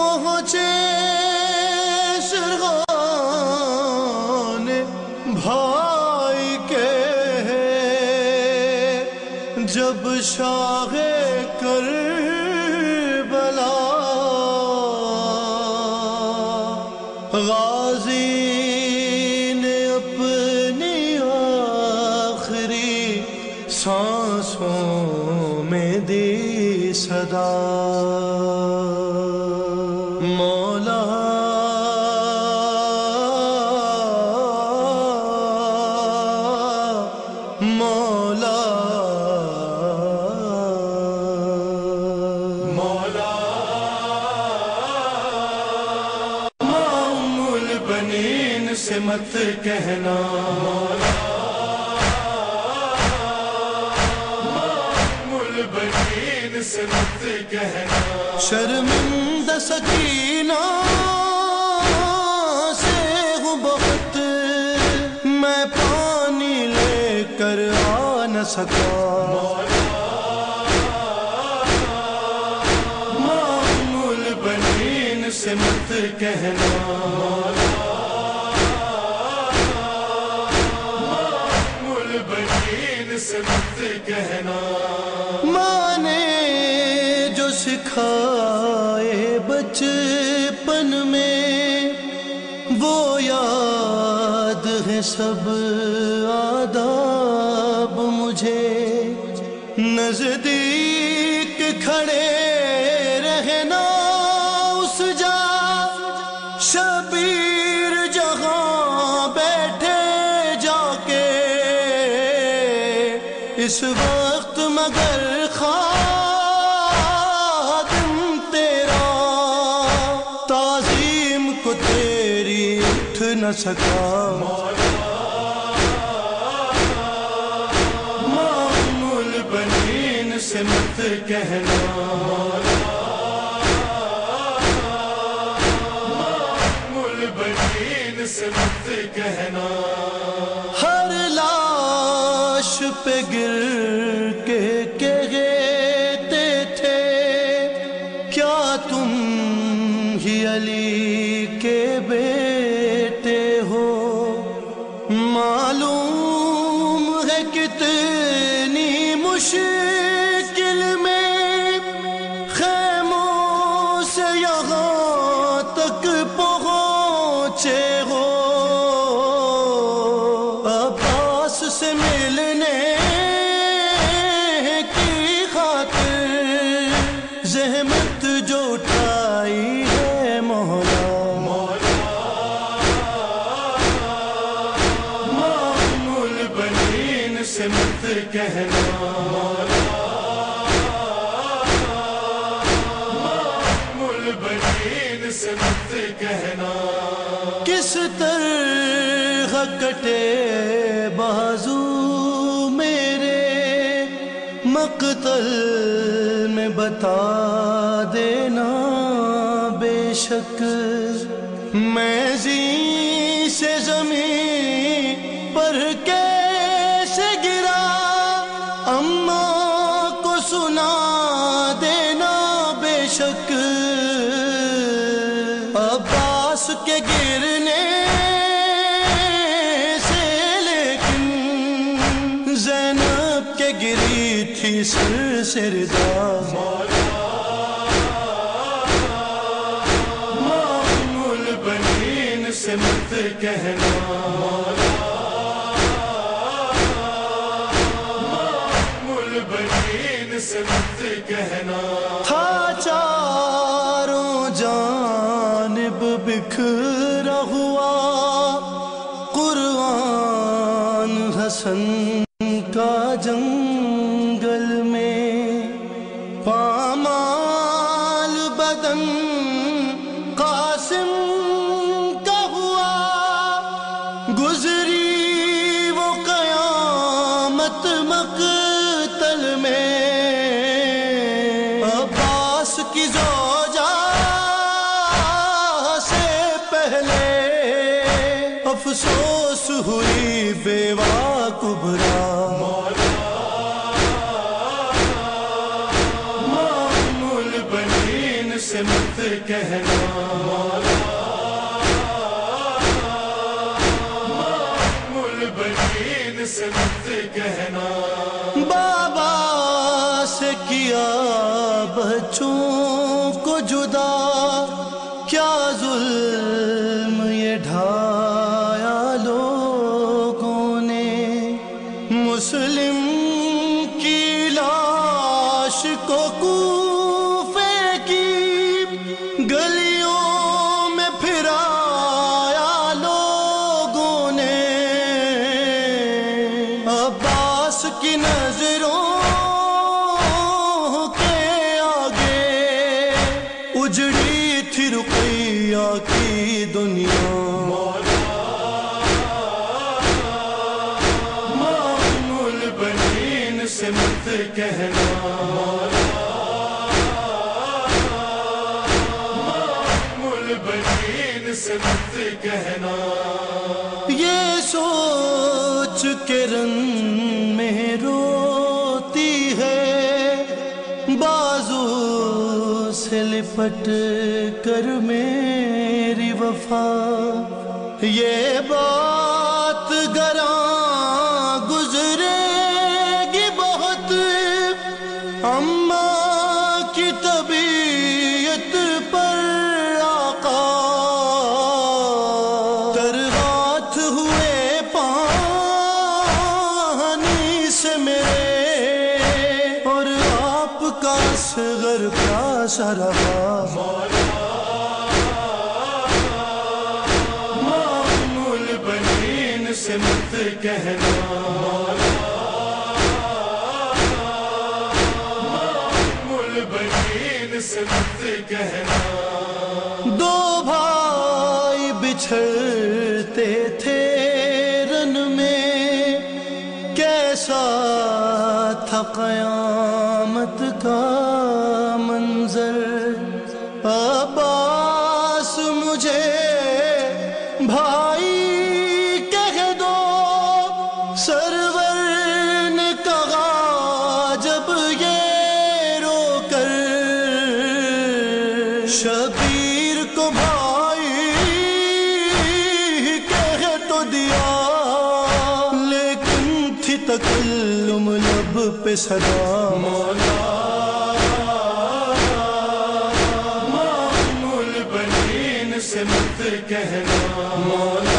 پہنچے سرغان بھائی کے جب شاہ کر بلا غازی نے اپنی آخری سانسوں میں دی صدا سے مت کہنا۔ معمول بنین سے مت کہنا۔ شرمندہ سکینہ سے بہت۔ میں پانی لے کر آ نہ سکا۔ معمول بنین سے مت کہنا۔ کہنا۔ ماں نے جو سکھائے بچپن میں وہ یاد ہے سب آداب۔ اس وقت مگر خادم تیرا، تعظیم کو تیری اٹھ نہ سکا۔ معمول بنین سے مت کہنا۔ معمول بنین سے مت کہنا۔ پہ گر کے کہتے تھے کیا تم ہی علی؟ زحمت جو اٹھائی ہے مولا۔ معمول بنین سے مت کہنا۔ معمول بنین سے مت کہنا۔ کس طرح کٹے بازو؟ مقتل میں بتا دینا بے شک میں زی سے زمین پر کیسے گرا؟ اماں کو سنا دینا بے شک سر سردا معمول بنین سے مت کہنا معمول بنین سے مت کہنا تھا چاروں جانب بکھرا ہوا قرآن حسن کی زوجہ سے پہلے افسوس ہوئی بیوہ کبرا۔ معمول بنین سے مت کہنا۔ مول بنین سے مت کہنا۔ بابا سے کیا بچوں جدا اجڑی تھی رقیہ کی دنیا۔ مول بنین سے مت کہنا۔ مول بنین سے مت کہنا۔ یہ سوچ کے رن میں روتی سے لپٹ کر میری وفا یہ بات پیاسا رہا۔ سے مت کہنا۔ بنین سے مت کہنا۔ دو بھائی بچھڑتے تھے رن میں کیسا تھا قیامت مجھے بھائی کہہ دو، سرور نے کہا، جب یہ رو کر شبیر کو بھائی کہہ تو دیا۔ لیکن تھی تکلم لب پہ صدا۔ کہنا